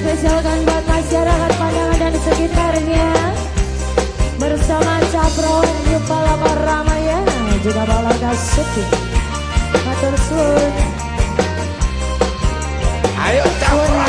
spesialkan buat masyarakat Pandangan dan sekitarnya. Bersama Capro Yupalapa Ramaya Juga Bala Gasuki Matur Sun Ayo Capro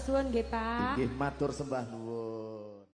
Matur suwun nggih matur sembah nuwun.